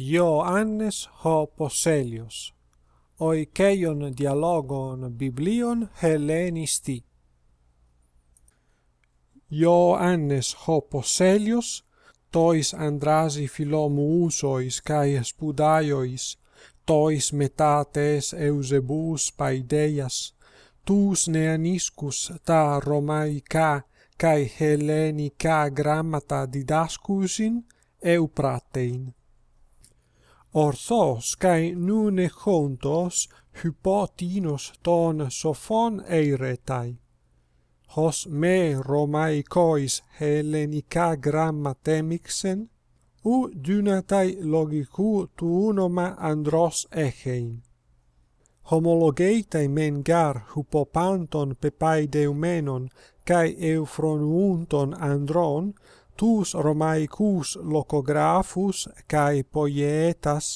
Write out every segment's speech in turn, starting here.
Ioannes ho Poselios, oikeion dialogon biblion Hellenisti. Ioannes ho Poselios, tois andrasi philomousois kai spudaiois, tois metates eusebus paideias, tous neaniscus ta romaica kai hellenica grammata didascusin eupratein Orthos kai nune chontos hypotinos ton sophon eiretai. Hos me romaikois hellenica gramma temixen, u dynatai logiku του όνομα andros echein. Homologeitai men gar hupopanton pepaideumenon kai euphronunton eufronuunton andron, tus romaicus locographus cae poietas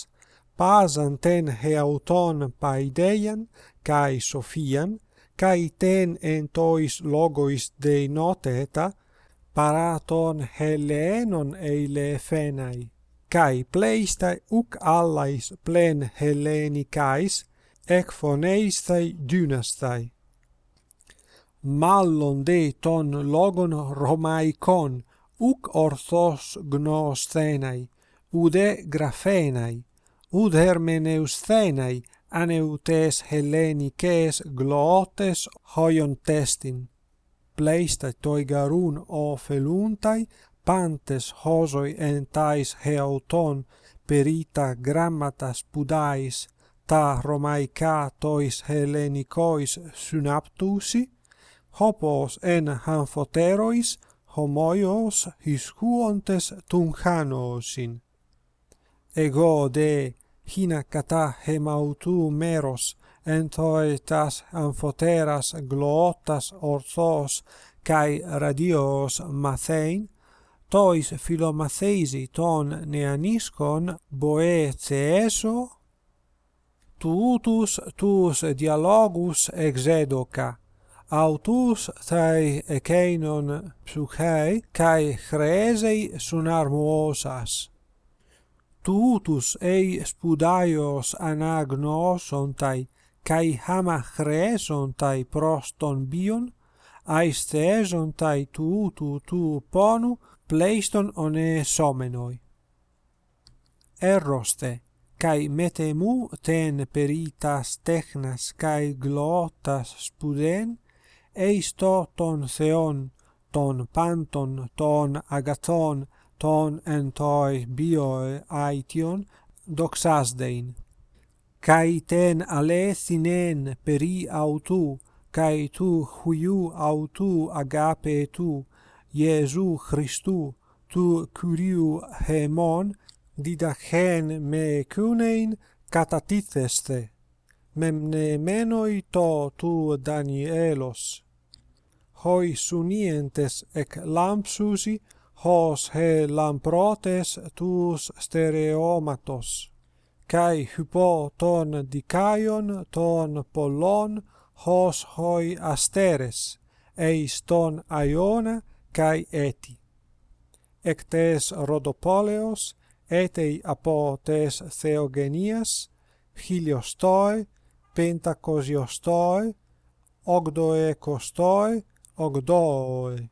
pasan ten heauton paideian cae Sophian, cae ten entois logois dei noteta, paraton Helenon eilefenai, cae pleistai uc allais plen Helenicais, ec phoneistai dynastai. Mallon de ton logon Romaicon, uc orthos gnoscenai, ude graphenai, ud hermeneuscenai, aneutes hellenices glootes hoion testin. Pleista toi garun o feluntai, pantes hosoi entais heauton, perita grammatas pudais, ta romaica tois hellenikois synaptusi, hopos en hanfoterois homoios hiscuontes tunchanosin. Ego de hina kata hemautu meros entoi tas amphoteras glootas orthos kai radios mathein tois philomatheisi ton neaniskon boe eso, tutus tus dialogus exedoca autus tai ekeinon psuchei kai chresei sunarmosas tutus ei spudaios anagnoson tai kai hama chreson tai proston bion aisteson tai tutu tu ponu pleiston one somenoi. Erroste kai metemu ten peritas technas kai glotas spuden eisto ton seon, ton panton, ton agathon, ton entoi bioe aition, doxasdein. Cai ten ale peri autu, cai tu huiu autu agape tu, Iesu Christu, tu curiu hemon, didachen me cunein catatitheste. Memne menoi to tu Danielos hoi sunientes ec lampsusi, hos he lamprotes tus stereomatos. Cai hypo ton dicaion, ton pollon, hos hoi asteres, eis ton aiona, kai eti. Ec tes Rodopoleos, etei apo tes Theogenias, hiliostoi Pentacosiostoi, Ogdoecostoi, Ogdói.